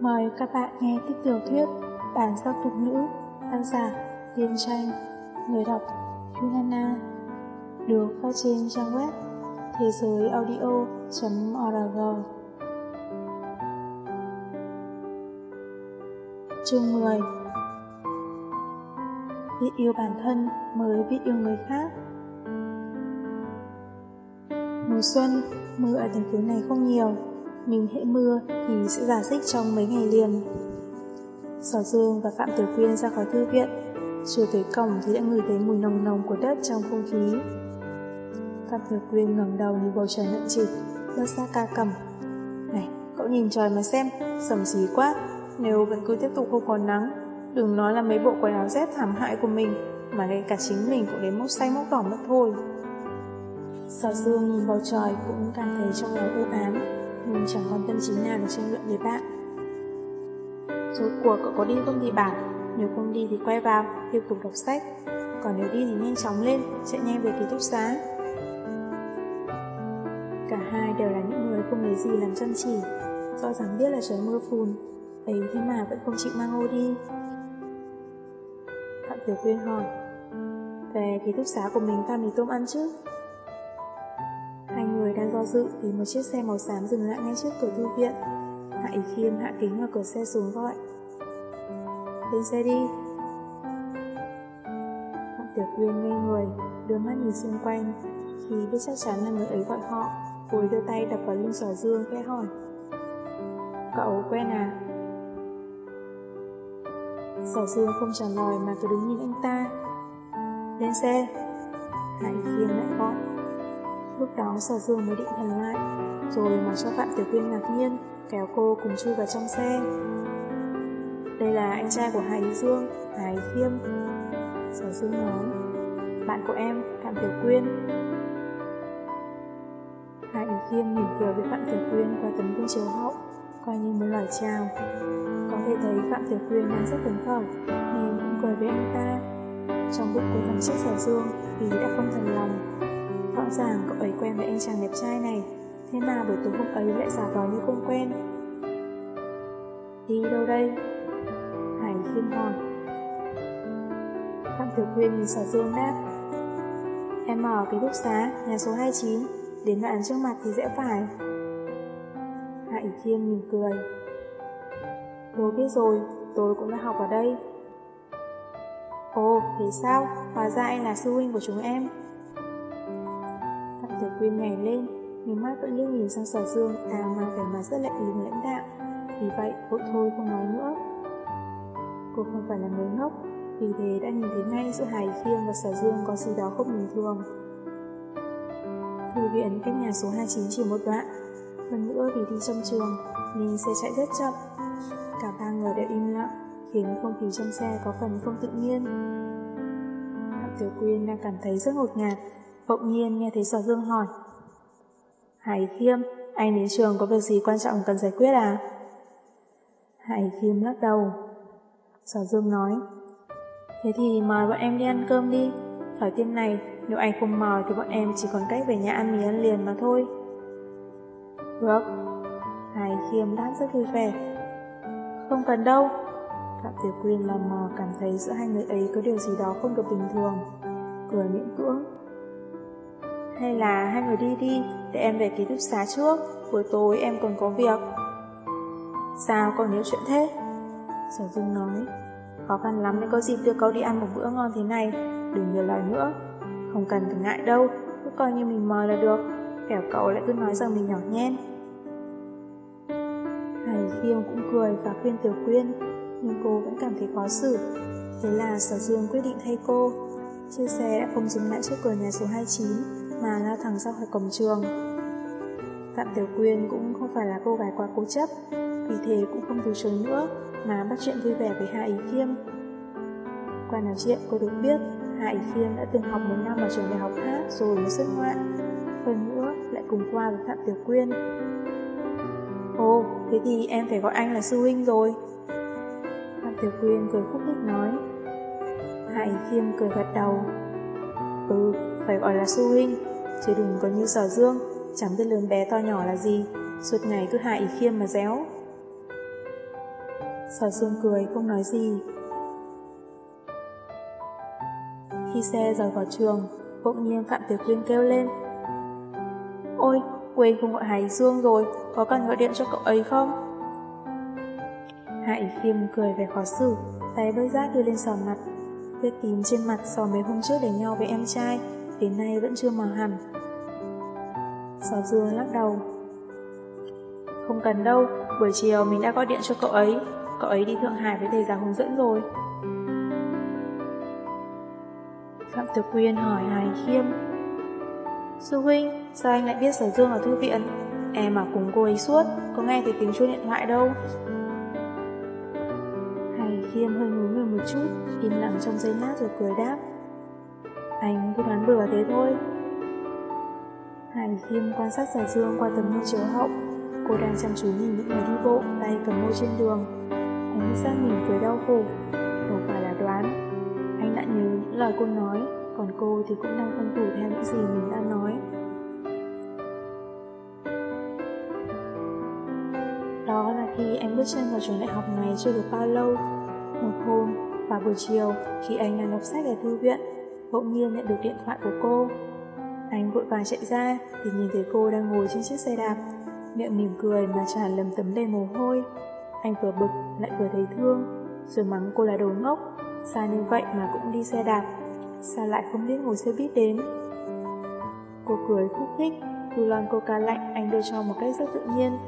Mời các bạn nghe tiếp tiểu thuyết Bản sắc tục nữ, tác giả Tiên Tranh, người đọc Yunana, được phát trên trang web thế giới audio.org. Chương 10 Biết yêu bản thân mới biết yêu người khác. Mùa xuân, mưa ở thành phố này không nhiều nhưng hễ mưa thì sẽ giả dích trong mấy ngày liền. Sở Dương và Phạm Tiểu Quyên ra khỏi thư viện, chưa tới cổng thì đã ngửi thấy mùi nồng nồng của đất trong không khí. Phạm Tiểu Quyên ngẩng đầu nhìn bầu trời nặng trịch, bớt ra ca cầm. Này, cậu nhìn trời mà xem, sầm xí quá, nếu vẫn cứ tiếp tục không còn nắng, đừng nói là mấy bộ quần áo rét thảm hại của mình, mà ngay cả chính mình cũng đến mốc xanh mốc đỏ mất thôi. Sở Dương nhìn bầu trời cũng cảm thấy trong lòng u ám, nhưng chẳng còn tâm trí nào để tranh luận với bạn. Rốt cuộc cậu có đi không thì bảo, nếu không đi thì quay vào, tiếp tục đọc sách, còn nếu đi thì nhanh chóng lên, chạy nhanh về ký túc xá. Cả hai đều là những người không lấy gì làm chăm chỉ, do rằng biết là trời mưa phùn, ấy thế mà vẫn không chịu mang ô đi. Phạm Tiểu Quyên hỏi, về ký túc xá của mình ta mì tôm ăn chứ? Người đang do dự thì một chiếc xe màu xám dừng lại ngay trước cửa thư viện. Hạ Ý Khiêm hạ kính ở cửa xe xuống gọi. Lên xe đi. Hạ Tiểu Quyên ngây người, đưa mắt nhìn xung quanh. Khi biết chắc chắn là người ấy gọi họ, cô ấy đưa tay đập vào lưng Sỏi dương khẽ hỏi. Cậu quen à? Sở dương không trả lời mà cứ đứng nhìn anh ta. Lên xe. Hạ Ý Khiêm lại gọi. Lúc đó sở dương mới định thần lại, rồi mà cho Phạm Tiểu Quyên ngạc nhiên, kéo cô cùng chui vào trong xe. Đây là anh trai của Hải Dương, Hải Khiêm. Sở Dương nói, bạn của em, Phạm Tiểu Quyên. Hải Khiêm mỉm cười với Phạm Tiểu Quyên qua tấm gương chiếu hậu, coi như một lời chào. Có thể thấy Phạm Tiểu Quyên đang rất phấn khởi, nên cũng cười với anh ta. Trong bụng của thằng chiếc Sở Dương thì đã không thần lòng, Rõ ràng cậu ấy quen với anh chàng đẹp trai này. Thế mà buổi tối hôm ấy lại giả vờ như không quen. Đi đâu đây? Hải khiêm hỏi. Phạm Tiểu Quyên nhìn sở dương đáp. Em ở cái đúc xá Nhà số 29 Đến đoạn trước mặt thì rẽ phải. Hải khiêm mỉm cười. Tôi biết rồi Tôi cũng đã học ở đây. Ồ, thế sao? Hóa ra anh là sư huynh của chúng em. Quyên nhảy lên, nhưng mắt vẫn liếc nhìn sang sở dương à, đang mang vẻ mặt rất lạnh lùng lãnh đạo. Vì vậy, vội thôi không nói nữa. Cô không phải là người ngốc, vì thế đã nhìn thấy ngay giữa Hải Khiêm và sở dương có gì đó không bình thường. Thư viện cách nhà số 29 chỉ một đoạn, hơn nữa vì đi trong trường nên xe chạy rất chậm. Cả ba người đều im lặng, khiến không khí trong xe có phần không tự nhiên. Phạm Tiểu Quyên đang cảm thấy rất ngột ngạt, Bỗng nhiên nghe thấy Sở Dương hỏi. Hải Khiêm, anh đến trường có việc gì quan trọng cần giải quyết à? Hải Khiêm lắc đầu. Sở Dương nói. Thế thì mời bọn em đi ăn cơm đi. Thời tiết này, nếu anh không mời thì bọn em chỉ còn cách về nhà ăn mì ăn liền mà thôi. Được. Hải Khiêm đáp rất vui vẻ. Không cần đâu. Phạm Tiểu Quyên lò mò cảm thấy giữa hai người ấy có điều gì đó không được bình thường. Cười miễn cưỡng. Hay là hai người đi đi, để em về ký túc xá trước, buổi tối em còn có việc. Sao còn nhớ chuyện thế? Sở Dung nói, khó khăn lắm mới có dịp đưa cậu đi ăn một bữa ngon thế này, đừng nhiều lời nữa. Không cần phải ngại đâu, cứ coi như mình mời là được, kẻo cậu lại cứ nói rằng mình nhỏ nhen. Hải Khiêm cũng cười và khuyên Tiểu Quyên, nhưng cô vẫn cảm thấy khó xử. Thế là Sở Dương quyết định thay cô. Chiếc xe đã không dừng lại trước cửa nhà số 29, mà lao thẳng ra khỏi cổng trường. Phạm Tiểu Quyên cũng không phải là cô gái quá cố chấp, vì thế cũng không từ chối nữa mà bắt chuyện vui vẻ với Hạ Ý Khiêm. Qua nói chuyện cô được biết Hạ Ý Khiêm đã từng học một năm ở trường đại học hát rồi mới xuất ngoại, hơn nữa lại cùng qua với Phạm Tiểu Quyên. Ồ, thế thì em phải gọi anh là sư huynh rồi. Phạm Tiểu Quyên cười khúc khích nói. Hạ Ý Khiêm cười gật đầu. Ừ, phải gọi là sư huynh chứ đừng có như sở dương, chẳng biết lớn bé to nhỏ là gì, suốt ngày cứ hại ý khiêm mà réo. Sở Dương cười không nói gì. Khi xe rời khỏi trường, bỗng nhiên Phạm Tiểu Quyên kêu lên. Ôi, quên không gọi Hải Dương rồi, có cần gọi điện cho cậu ấy không? Hải Khiêm cười vẻ khó xử, tay bơi rác đưa lên sò mặt. Vết tím trên mặt so mấy hôm trước để nhau với em trai, đến nay vẫn chưa mờ hẳn. Sở Dương lắc đầu. Không cần đâu, buổi chiều mình đã gọi điện cho cậu ấy, cậu ấy đi Thượng Hải với thầy giáo hướng dẫn rồi. Phạm Tử Quyên hỏi Hải Khiêm. Sư huynh, sao anh lại biết Sở Dương ở thư viện? Em ở cùng cô ấy suốt, có nghe thấy tiếng chuông điện thoại đâu. Hải Khiêm hơi ngứa người một chút, im lặng trong giây lát rồi cười đáp. Anh cứ đoán bừa thế thôi. Hải Khiêm quan sát giải Dương qua tấm gương chiếu hậu. Cô đang chăm chú nhìn những người đi bộ, tay cầm môi trên đường. Anh sang mình cười đau khổ. Không phải là đoán. Anh đã nhớ những lời cô nói, còn cô thì cũng đang tuân thủ theo những gì mình đã nói. Đó là khi anh bước chân vào trường đại học này chưa được bao lâu. Một hôm, vào buổi chiều, khi anh đang đọc sách ở thư viện, bỗng nhiên nhận được điện thoại của cô. Anh vội vàng chạy ra thì nhìn thấy cô đang ngồi trên chiếc xe đạp, miệng mỉm cười mà tràn lầm tấm đầy mồ hôi. Anh vừa bực lại vừa thấy thương, rồi mắng cô là đồ ngốc, xa như vậy mà cũng đi xe đạp, sao lại không biết ngồi xe buýt đến. Cô cười khúc khích, thu lon coca lạnh anh đưa cho một cách rất tự nhiên,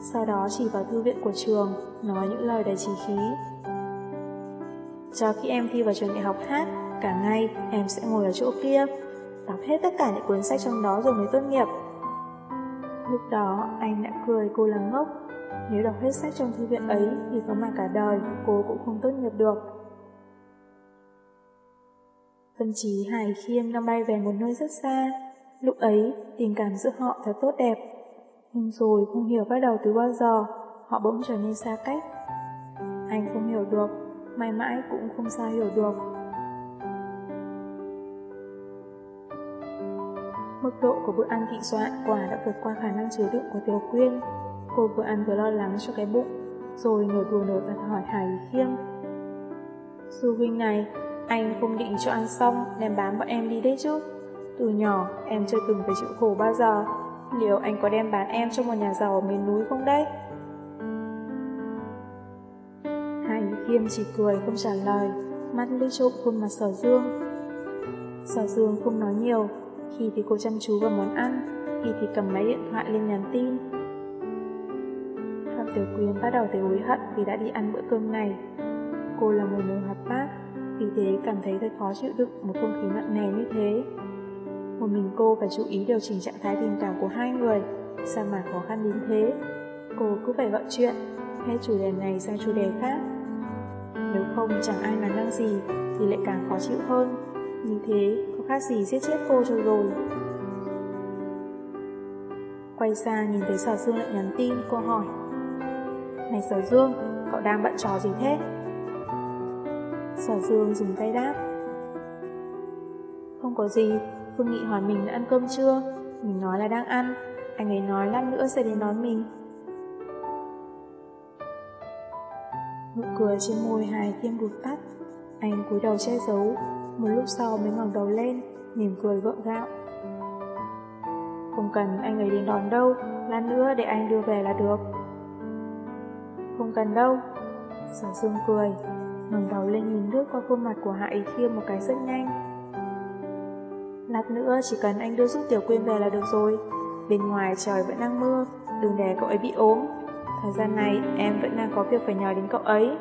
sau đó chỉ vào thư viện của trường, nói những lời đầy trí khí. Cho khi em thi vào trường đại học hát, cả ngày em sẽ ngồi ở chỗ kia, đọc hết tất cả những cuốn sách trong đó rồi mới tốt nghiệp. Lúc đó anh đã cười cô là ngốc, nếu đọc hết sách trong thư viện ấy thì có mà cả đời cô cũng không tốt nghiệp được. phân trí Hải Khiêm đang bay về một nơi rất xa, lúc ấy tình cảm giữa họ thật tốt đẹp. Nhưng rồi không hiểu bắt đầu từ bao giờ, họ bỗng trở nên xa cách. Anh không hiểu được, mãi mãi cũng không sao hiểu được. Mức độ của bữa ăn thịnh soạn quả đã vượt qua khả năng chứa đựng của Tiểu Quyên. Cô vừa ăn vừa lo lắng cho cái bụng, rồi nửa đùa nửa thật hỏi Hải Khiêm. Sư huynh này, anh không định cho ăn xong nên bám bọn em đi đấy chứ. Từ nhỏ, em chưa từng phải chịu khổ bao giờ. Liệu anh có đem bán em cho một nhà giàu ở miền núi không đấy? Hải Khiêm chỉ cười không trả lời, mắt liếc trộm khuôn mặt sở dương. Sở dương không nói nhiều, khi thì cô chăm chú vào món ăn, khi thì cầm máy điện thoại lên nhắn tin. Phạm Tiểu Quyên bắt đầu thấy hối hận vì đã đi ăn bữa cơm này. Cô là một người hoạt bát, vì thế cảm thấy thật khó chịu đựng một không khí nặng nề như thế. Một mình cô phải chú ý điều chỉnh trạng thái tình cảm của hai người, sao mà khó khăn đến thế. Cô cứ phải gọi chuyện, hết chủ đề này sang chủ đề khác. Nếu không chẳng ai nói năng gì thì lại càng khó chịu hơn. Như thế khác gì giết chết cô cho rồi. Quay sang nhìn thấy Sở Dương lại nhắn tin, cô hỏi. Này Sở Dương, cậu đang bận trò gì thế? Sở Dương dùng tay đáp. Không có gì, Phương Nghị hỏi mình đã ăn cơm chưa? Mình nói là đang ăn, anh ấy nói lát nữa sẽ đến đón mình. Nụ cười trên môi hài tiêm đụt tắt, anh cúi đầu che giấu, một lúc sau mới ngẩng đầu lên, mỉm cười gượng gạo. Không cần anh ấy đến đón đâu, lát nữa để anh đưa về là được. Không cần đâu. Sở Dương cười, ngẩng đầu lên nhìn nước qua khuôn mặt của Hạ Ý Khiêm một cái rất nhanh. Lát nữa chỉ cần anh đưa giúp Tiểu Quyên về là được rồi. Bên ngoài trời vẫn đang mưa, đừng để cậu ấy bị ốm. Thời gian này em vẫn đang có việc phải nhờ đến cậu ấy.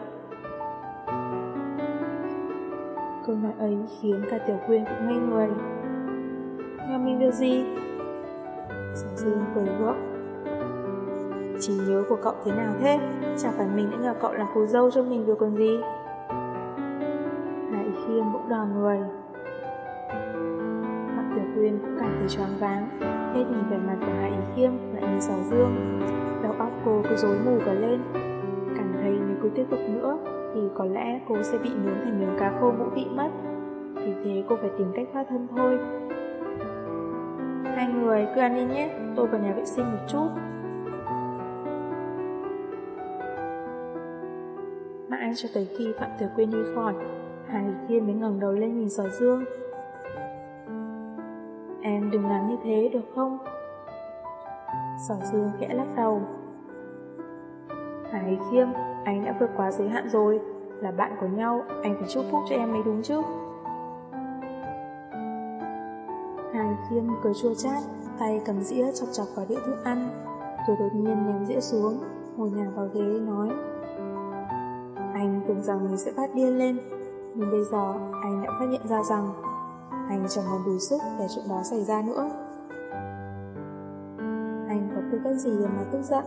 Câu nói ấy khiến cả Tiểu Quyên cũng ngây người. nghe mình việc gì? Giáo Dương cười gượng. Chỉ nhớ của cậu thế nào thế? Chẳng phải mình đã nhờ cậu làm phù dâu cho mình được còn gì? Hải Khiêm bỗng đò người. Phạm Tiểu Quyên cũng cảm thấy choáng váng, hết nhìn vẻ mặt của Hải Khiêm lại nhìn Sở Dương. Đầu óc cô cứ rối mù cả lên. Cảm thấy nếu cứ tiếp tục nữa thì có lẽ cô sẽ bị nướng thành miếng cá khô ngũ vị mất. Vì thế cô phải tìm cách thoát thân thôi. Hai người cứ ăn đi nhé, tôi vào nhà vệ sinh một chút. mãi cho tới khi Phạm Tiểu Quyên đi khỏi, Hà Lý Thiên mới ngẩng đầu lên nhìn Sở Dương. Em đừng làm như thế được không? Sở Dương khẽ lắc đầu. Hà Lý Khiêm, anh đã vượt quá giới hạn rồi, là bạn của nhau, anh phải chúc phúc cho em mới đúng chứ. hàng Lý Khiêm cười chua chát, tay cầm dĩa chọc chọc vào đĩa thức ăn, rồi đột nhiên ném dĩa xuống, ngồi nhả vào ghế nói. Anh tưởng rằng mình sẽ phát điên lên, nhưng bây giờ anh đã phát hiện ra rằng anh chẳng còn đủ sức để chuyện đó xảy ra nữa. Anh có tư cách gì để mà tức giận,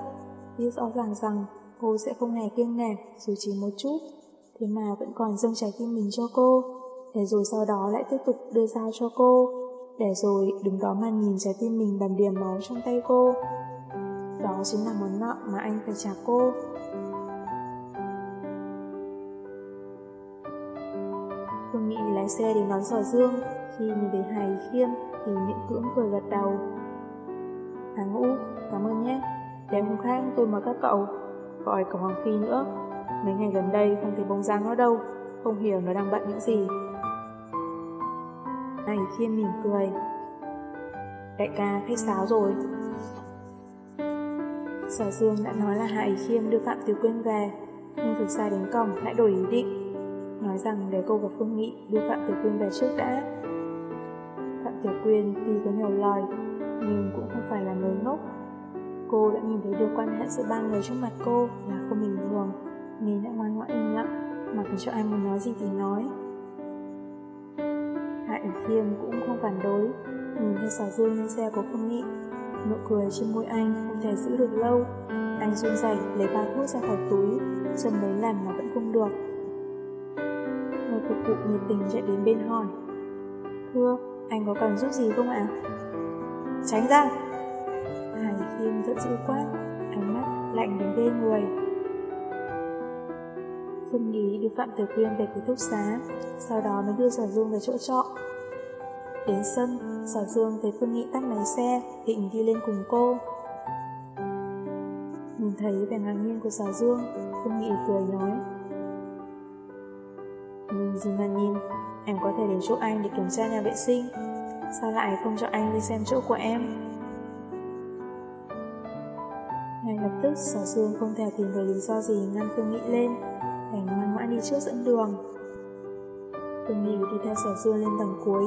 biết rõ ràng rằng cô sẽ không hề kiêng nể dù chỉ một chút, thế mà vẫn còn dâng trái tim mình cho cô, để rồi sau đó lại tiếp tục đưa ra cho cô, để rồi đứng đó mà nhìn trái tim mình đầm đìa máu trong tay cô. Đó chính là món nợ mà anh phải trả cô. Phương Nghị lái xe đến đón Sở Dương, khi nhìn thấy Hải Khiêm thì miệng cưỡng cười gật đầu. Hà Ngũ, cảm ơn nhé. Để hôm khác tôi mời các cậu, gọi cả Hoàng Phi nữa. Mấy ngày gần đây không thấy bóng dáng nó đâu, không hiểu nó đang bận những gì. Hải Khiêm mỉm cười. Đại ca khách sáo rồi. Sở Dương đã nói là Hải Khiêm đưa Phạm Tiểu Quyên về, nhưng thực ra đến cổng lại đổi ý định nói rằng để cô và Phương Nghị đưa Phạm Tiểu Quyên về trước đã. Phạm Tiểu Quyên tuy có nhiều lời, nhưng cũng không phải là người ngốc. Cô đã nhìn thấy được quan hệ giữa ba người trước mặt cô là không bình thường, nên đã ngoan ngoãn im lặng, mặc cho ai muốn nói gì thì nói. Hạ Ủy Khiêm cũng không phản đối, nhìn theo xà dương lên xe của Phương Nghị. Nụ cười trên môi anh không thể giữ được lâu, anh run rẩy lấy ba thuốc ra khỏi túi, dần mấy lần mà vẫn không được phục vụ nhiệt tình chạy đến bên hỏi Thưa, anh có cần giúp gì không ạ? Tránh ra! Hải rất dữ quát, ánh mắt lạnh đến ghê người. Phương Nghĩ đưa Phạm Tử Quyên về ký túc xá, sau đó mới đưa Sở Dương về chỗ trọ. Đến sân, Sở Dương thấy Phương Nghị tắt máy xe, định đi lên cùng cô. Nhìn thấy vẻ ngạc nhiên của Sở Dương, Phương Nghị cười nói. Nhưng gì ngạc nhìn, em có thể đến chỗ anh để kiểm tra nhà vệ sinh. Sao lại không cho anh đi xem chỗ của em? Ngay Sở Dương không thể tìm được lý do gì ngăn Phương Nghị lên, đành ngoan ngoãn đi trước dẫn đường. Phương Nghị đi theo Sở Dương lên tầng cuối,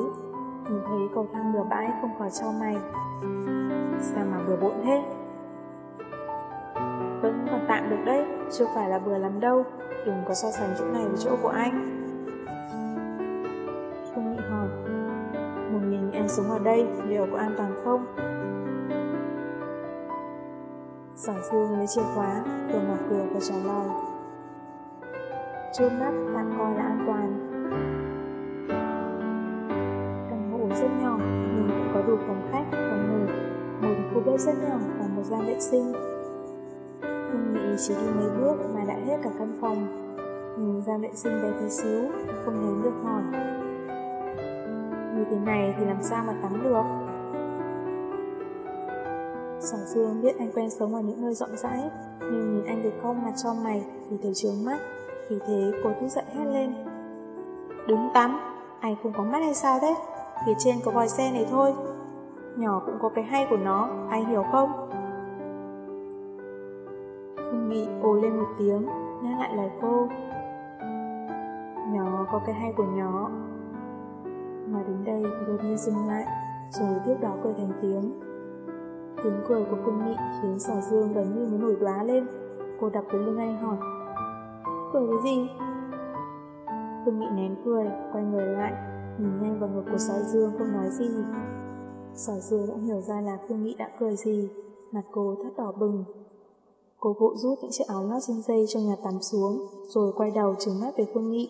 nhìn thấy cầu thang bừa bãi không khỏi cho mày. Sao mà bừa bộn thế? Vẫn còn tạm được đấy, chưa phải là bừa lắm đâu, đừng có so sánh chỗ này với chỗ của anh. phương nghĩ hỏi, mình nhìn em sống ở đây liệu có an toàn không? Giỏi Dương lấy chìa khóa, vừa mở cửa và trả lời. Trước mắt tạm coi là an toàn. Căn hộ rất nhỏ, nhưng cũng có đủ phòng khách, phòng ngủ, một khu bếp rất nhỏ và một gian vệ sinh. không nghĩ chỉ đi mấy bước mà đã hết cả căn phòng. Nhìn gian vệ sinh bé tí xíu, không nén được hỏi như thế này thì làm sao mà tắm được Sở Phương biết anh quen sống ở những nơi rộng rãi Nhưng nhìn anh được cong mặt cho mày Thì thấy trướng mắt Vì thế cô thức giận hét lên. Đứng tắm Anh không có mắt hay sao thế? Phía trên có vòi xe này thôi. Nhỏ cũng có cái hay của nó Anh hiểu không? Phương Nghị ồ lên một tiếng Nhắc lại lời cô. Nhỏ có cái hay của nhỏ. Mà đến đây thì đột nhiên dừng lại, rồi tiếp đó cười thành tiếng. Tiếng cười của Phương Nghị khiến xà Dương gần như muốn nổi đoá lên. Cô đập với lưng anh hỏi. Cười cái gì? Phương Nghị nén cười, quay người lại, nhìn nhanh vào ngực của xà Dương không nói gì. Xà Dương cũng hiểu ra là Phương Nghị đã cười gì, mặt cô thắt đỏ bừng. Cô vội rút những chiếc áo lót trên dây trong nhà tắm xuống, rồi quay đầu trừng mắt về Phương Nghị.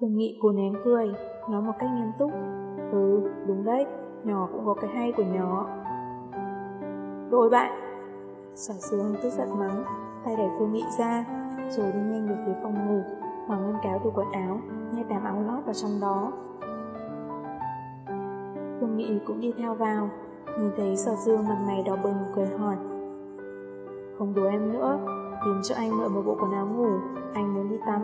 Phương Nghị cô nén cười, nói một cách nghiêm túc. Ừ, đúng đấy, nhỏ cũng có cái hay của nhỏ. Đôi bạn! Sở sướng tức giận mắng, tay đẩy Phương Nghị ra, rồi đi nhanh về phía phòng ngủ, mở ngăn kéo từ quần áo, nhét đám áo lót vào trong đó. Phương Nghị cũng đi theo vào, nhìn thấy sở dương mặt mày đỏ bừng cười hỏi. Không đùa em nữa, tìm cho anh mượn một bộ quần áo ngủ, anh muốn đi tắm.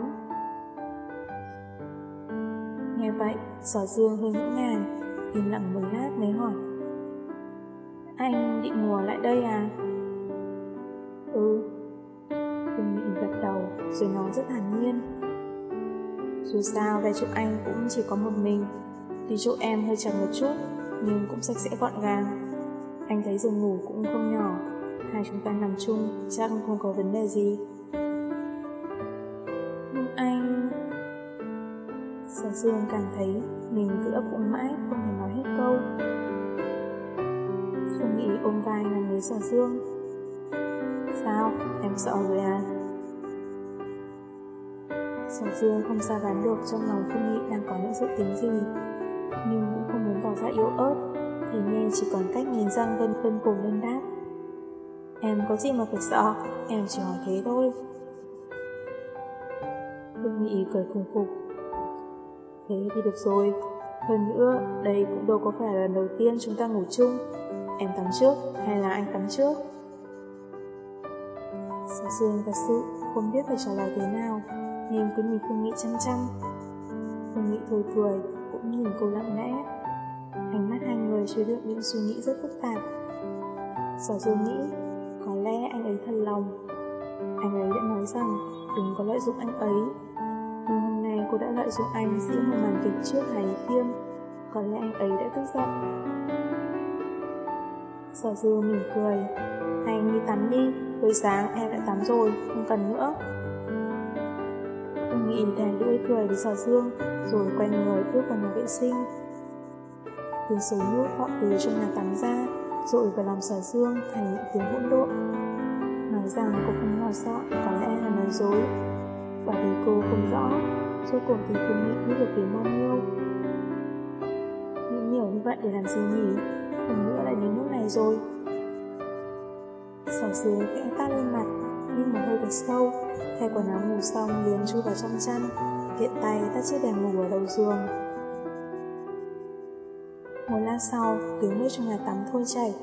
Nghe vậy, Sở Dương hơi ngỡ ngàng, im lặng một lát mới hỏi. Anh định mùa lại đây à? Ừ. Phương Nghị gật đầu, rồi nói rất thản nhiên. Dù sao, về chỗ anh cũng chỉ có một mình. Tuy chỗ em hơi chật một chút, nhưng cũng sạch sẽ gọn gàng. Anh thấy giường ngủ cũng không nhỏ, hai chúng ta nằm chung chắc không có vấn đề gì. Dương cảm thấy mình cứ ấp úng mãi, không thể nói hết câu. Phương Nghị ôm vai nằm với Sở Dương. Sao? Em sợ rồi à? Sở Dương không sao đoán được trong lòng Phương Nghị đang có những dự tính gì, nhưng cũng không muốn tỏ ra yếu ớt, thế nên chỉ còn cách nhìn răng vân vân cùng lên đáp. Em có gì mà phải sợ, em chỉ hỏi thế thôi. Phương Nghị cười khùng khục. Thế thì được rồi, hơn nữa, đây cũng đâu có phải là lần đầu tiên chúng ta ngủ chung. Em tắm trước hay là anh tắm trước? Sao Dương thật sự không biết phải trả lời thế nào, nên cứ nhìn Phương Nghị chăm chăm. Phương Nghị thôi cười, cũng nhìn cô lặng lẽ. Ánh mắt hai người chứa đựng những suy nghĩ rất phức tạp. Sở Dương nghĩ, có lẽ anh ấy thật lòng. Anh ấy đã nói rằng đừng có lợi dụng anh ấy. Cô đã lợi dụng anh diễn một màn kịch trước Hải Khiêm. Có lẽ anh ấy đã tức giận. Sở dư mỉm cười. Anh đi tắm đi. Buổi sáng em đã tắm rồi, Không cần nữa. Tôi nhìn đèn đuôi cười với sở dương Rồi quay người bước vào nhà vệ sinh. Tiếng số nước họ từ trong nhà tắm ra Rồi vào làm sở dương thành những tiếng hỗn độn. Nói rằng cô không lo sợ, Có lẽ là nói dối. Bởi vì cô không rõ. Rốt cùng thì Phương mẹ biết được tiếng bao nhiêu Nghĩ nhiều như vậy để làm gì nhỉ lần nữa lại đến nước này rồi. Sở dưới, khẽ tát lên mặt, hít một hơi thật sâu, thay quần áo ngủ xong liền chui vào trong chăn, tiện tay tắt chiếc đèn ngủ ở đầu giường. Một lát sau, tiếng nước trong nhà tắm thôi chảy.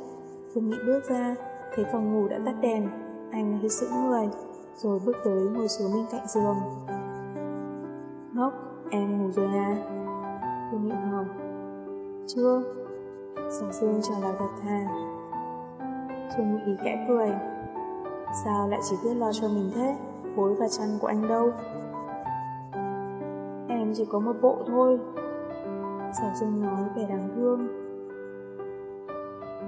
Phương Nghị bước ra, thấy phòng ngủ đã tắt đèn, anh hơi sững người, rồi bước tới ngồi xuống bên cạnh giường. Ngốc, em ngủ rồi à? Phương Nghị hỏi. Chưa, Sở Dương trả lời thật thà. Phương Nghị khẽ cười. Sao lại chỉ biết lo cho mình thế? Gối và chăn của anh đâu? Em chỉ có một bộ thôi. Sở Dương nói vẻ đáng thương.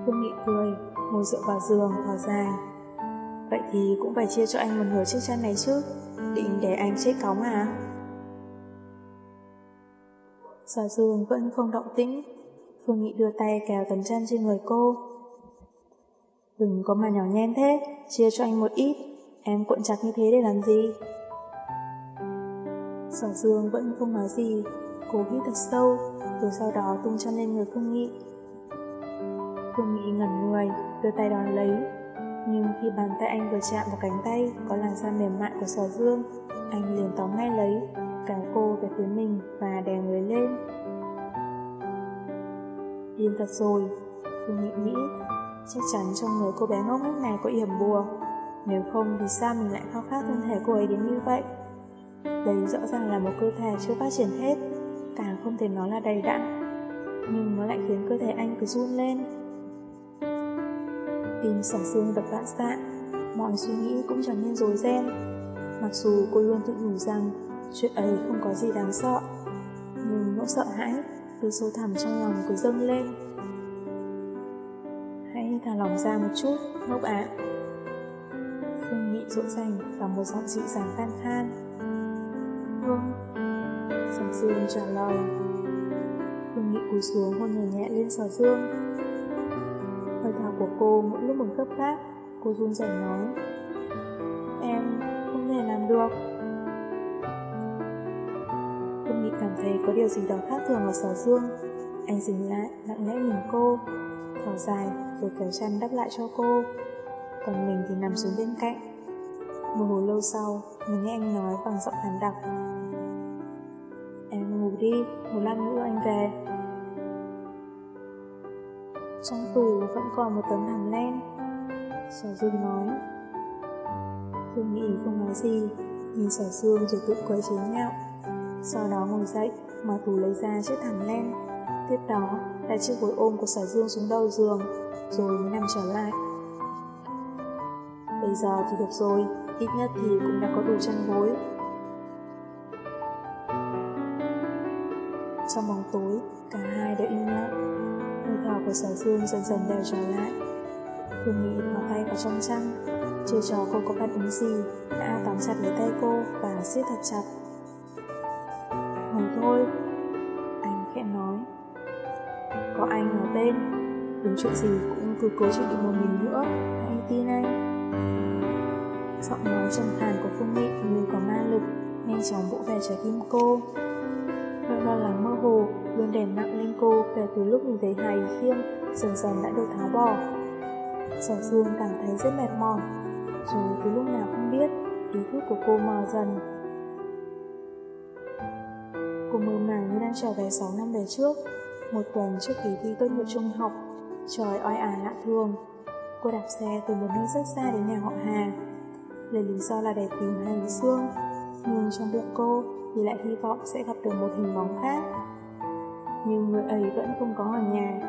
Phương Nghị cười Ngồi dựa vào giường thở dài Vậy thì cũng phải chia cho anh một nửa chiếc chăn này chứ. Định để anh chết cóng à Sở Dương vẫn không động tĩnh Phương Nghị đưa tay kéo tấm chăn trên người cô. Đừng có mà nhỏ nhen thế, chia cho anh một ít, em cuộn chặt như thế để làm gì? Sở Dương vẫn không nói gì, cô hít thật sâu, rồi sau đó tung chăn lên người Phương Nghị. Phương Nghị ngẩn người, đưa tay đón lấy, nhưng khi bàn tay anh vừa chạm vào cánh tay có làn da mềm mại của Sở Dương, anh liền tóm ngay lấy, Càng cô về phía mình và đè người lên. Điên thật rồi, Phương Nghị nghĩ, chắc chắn trong người cô bé ngốc nghếch này có yểm bùa. Nếu không thì sao mình lại khao khát thân thể cô ấy đến như vậy? Đây rõ ràng là một cơ thể chưa phát triển hết, càng không thể nói là đầy đặn. Nhưng nó lại khiến cơ thể anh cứ run lên. Tim sở xương đập vạn xạ, mọi suy nghĩ cũng trở nên rối ren. Mặc dù cô luôn tự nhủ rằng chuyện ấy không có gì đáng sợ, nhưng nỗi sợ hãi từ sâu thẳm trong lòng cứ dâng lên. Hãy thả lòng ra một chút, ngốc ạ. Phương Nghị rộn rành và một giọng dịu dàng tan khan. Vâng. Sở Dương trả lời. Phương Nghị cúi xuống hôn nhẹ nhẹ lên sở Dương. Hơi thở của cô mỗi lúc một gấp gáp, cô run rẩy nói. Em không thể làm được cảm thấy có điều gì đó khác thường ở sở dương. Anh dừng lại, lặng lẽ nhìn cô, thở dài rồi kéo chăn đắp lại cho cô. Còn mình thì nằm xuống bên cạnh. Một hồi lâu sau, mình nghe anh nói bằng giọng hàn đặc. Em ngủ đi, một lát nữa anh về. Trong tủ vẫn còn một tấm thảm len. Sở Dương nói. Phương nghĩ không nói gì, nhìn sở Dương rồi tự quấy chế nhạo. Sau đó ngồi dậy, mở tủ lấy ra chiếc thảm len. Tiếp đó, là chiếc gối ôm của sở dương xuống đầu giường, rồi mới nằm trở lại. Bây giờ thì được rồi, ít nhất thì cũng đã có đủ chăn gối. Trong bóng tối, cả hai đều im lặng. Hơi thở của sở dương dần dần đều trở lại. Phương Mỹ thò tay vào trong chăn, chưa cho cô có phản ứng gì, đã tóm chặt lấy tay cô và siết thật chặt. Thôi, anh khẽ nói. Có anh ở bên, đúng chuyện gì cũng cứ cố chịu đựng một mình nữa, hãy tin anh. Giọng nói trầm khàn của Phương Nghị như có ma lực, nhanh chóng vỗ về trái tim cô. Nỗi lo lắng mơ hồ luôn đè nặng lên cô kể từ lúc nhìn thấy hài khiêm dần dần đã được tháo bỏ. Sở Dương cảm thấy rất mệt mỏi, rồi từ lúc nào không biết, ý thức của cô mờ dần. Cô mơ màng như đang trở về 6 năm về trước, một tuần trước kỳ thi tốt nghiệp trung học, trời oi ả à, lạ thường. Cô đạp xe từ một nơi rất xa đến nhà họ Hà, lấy lý do là để tìm hai Lý xương nhưng trong bụng cô thì lại hy vọng sẽ gặp được một hình bóng khác. Nhưng người ấy vẫn không có ở nhà.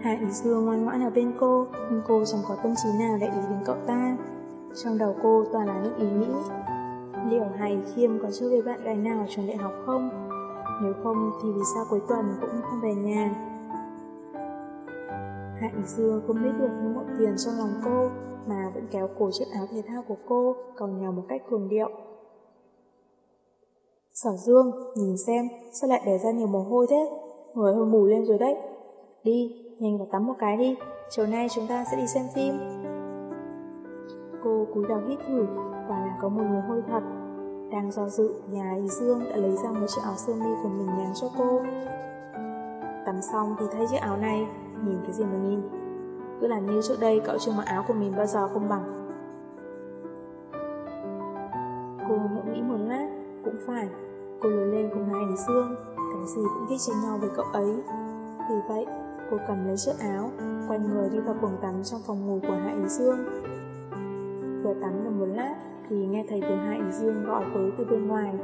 Hạ Ý Dương ngoan ngoãn ở bên cô, nhưng cô chẳng có tâm trí nào để ý đến cậu ta. Trong đầu cô toàn là những ý nghĩ. Liệu Hải Khiêm có chơi với bạn gái nào ở trường đại học không? Nếu không thì vì sao cuối tuần cũng không về nhà? Hạnh Ý không biết được những muộn tiền trong lòng cô mà vẫn kéo cổ chiếc áo thể thao của cô cầu nhau một cách cường điệu. Sở Dương, nhìn xem, sao lại để ra nhiều mồ hôi thế? Người hơi mù lên rồi đấy. Đi, nhanh vào tắm một cái đi, chiều nay chúng ta sẽ đi xem phim. Cô cúi đầu hít thử, quả là có một mồ hôi thật. Đang do dự, nhà Ý Dương đã lấy ra một chiếc áo sơ mi của mình nhắn cho cô. Tắm xong thì thấy chiếc áo này, nhìn cái gì mà nhìn. Cứ làm như trước đây cậu chưa mặc áo của mình bao giờ không bằng. Cô ngẫm nghĩ một lát, cũng phải, cô lớn lên cùng hai Lý Dương, cái gì cũng thích tranh nhau với cậu ấy. Vì vậy, cô cầm lấy chiếc áo, quay người đi vào buồng tắm trong phòng ngủ của Hạ Ý Dương. Vừa tắm được một lát thì nghe thấy tiếng Hạ Ý Dương gọi tới từ bên ngoài.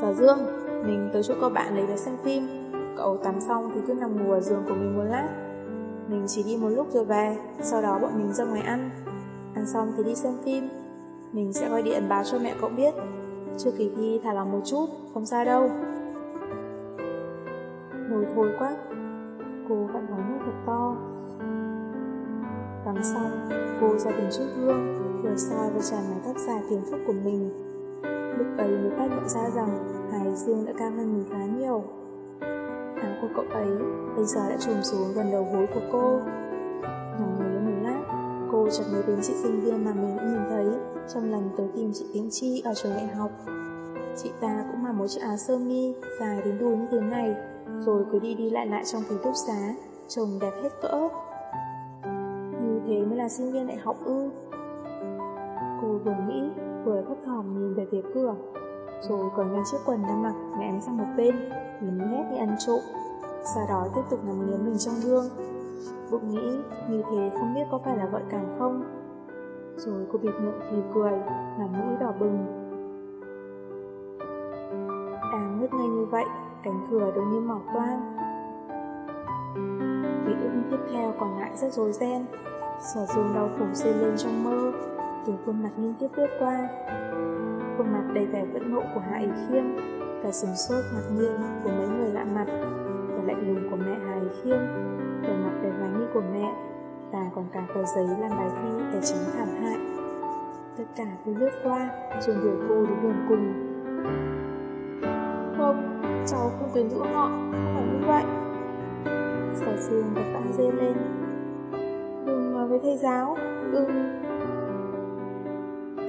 Sở Dương, mình tới chỗ các bạn đấy để xem phim. Cậu tắm xong thì cứ nằm ngủ ở giường của mình một lát. Mình chỉ đi một lúc rồi về, sau đó bọn mình ra ngoài ăn. Ăn xong thì đi xem phim. Mình sẽ gọi điện báo cho mẹ cậu biết. Chưa kỳ thi thả lòng một chút, không sao đâu. Nồi thôi quá. Cô vẫn nói nước thật to. Tắm xong, cô ra từng trước gương, vừa soi và tràn mái tóc dài phiền phức của mình. Lúc ấy mới phát hiện ra rằng Hải Dương đã cao hơn mình khá nhiều. Áo của cậu ấy bây giờ đã trùm xuống gần đầu gối của cô. Nằm ngồi một lát, cô chợt nhớ đến chị sinh viên mà mình đã nhìn thấy trong lần tới tìm chị Tiến Chi ở trường đại học. Chị ta cũng mặc một chiếc áo sơ mi dài đến đùi như thế này, rồi cứ đi đi lại lại trong ký túc xá, trông đẹp hết cỡ. Như thế mới là sinh viên đại học ư. Cô vừa nghĩ, vừa thấp thỏm nhìn về phía cửa, rồi cởi ngay chiếc quần đang mặc ném sang một bên, nhìn hét như ăn trộm. Sau đó tiếp tục nằm nghiến mình trong gương. Bụng nghĩ như thế không biết có phải là gợi cảm không. Rồi cô bịt miệng thì cười, làm mũi đỏ bừng. Đang ngứt ngay như vậy, cánh cửa đột nhiên mở toang. Ký ức tiếp theo còn lại rất rối ren. Sở dương đau khổ xây lên trong mơ, từ khuôn mặt liên tiếp lướt qua. Khuôn mặt đầy vẻ phẫn nộ của Hạ Ý Khiêm, cả sừng sốt ngạc nhiên của mấy người lạ mặt, và lạnh lùng của mẹ Hà Ý Khiêm, vẻ mặt đầy hoài nghi của mẹ, và còn cả tờ giấy làm bài thi để tránh thảm hại. Tất cả cứ lướt qua, rồi đuổi cô đến đường cùng. Không, cháu không quyền rũ họ, không phải như vậy. Sở sương và vã dê lên. Đừng nói với thầy giáo, đừng...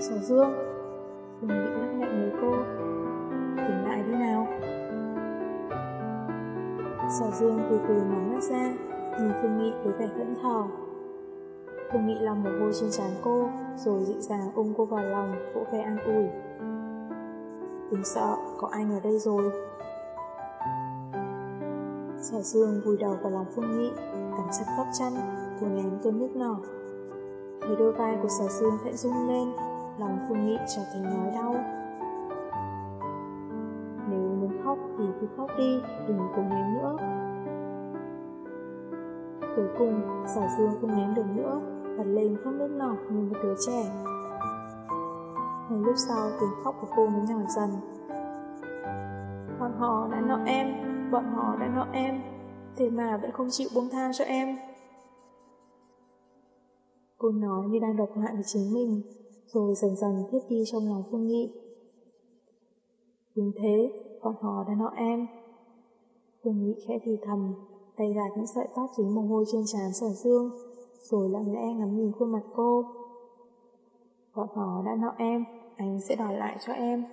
Sở dương, Phương bị lắc nhẹ người cô. Tỉnh lại đi nào. Sở dương từ từ mở mắt ra, nhìn Phương Nghị với vẻ thẫn thờ. Phương Nghị lòng một hôi trên trán cô, rồi dịu dàng ôm cô vào lòng, vỗ về an ủi. Đừng sợ, có anh ở đây rồi. Sở dương vùi đầu vào lòng Phương Nghị, Cảm chặt góc chăn, cô nén cơn nước nỏ Thấy đôi vai của sở dương khẽ rung lên, lòng Phương Nghị trở thành nói đau. Nếu muốn khóc thì cứ khóc đi, đừng cố nén nữa. Cuối cùng, sở dương không nén được nữa, bật lên khóc nước nở như một đứa trẻ. Một lúc sau, tiếng khóc của cô mới nhỏ dần. Bọn họ đã nợ em, bọn họ đã nợ em, thế mà vẫn không chịu buông tha cho em. Cô nói như đang độc hại với chính mình, rồi dần dần thiết đi trong lòng Phương Nghị. Đúng thế, bọn họ đã nợ em. Phương Nghị khẽ thì thầm, tay gạt những sợi tóc dính mồ hôi trên trán sở dương, rồi lặng lẽ ngắm nhìn khuôn mặt cô. Bọn họ đã nợ em, anh sẽ đòi lại cho em.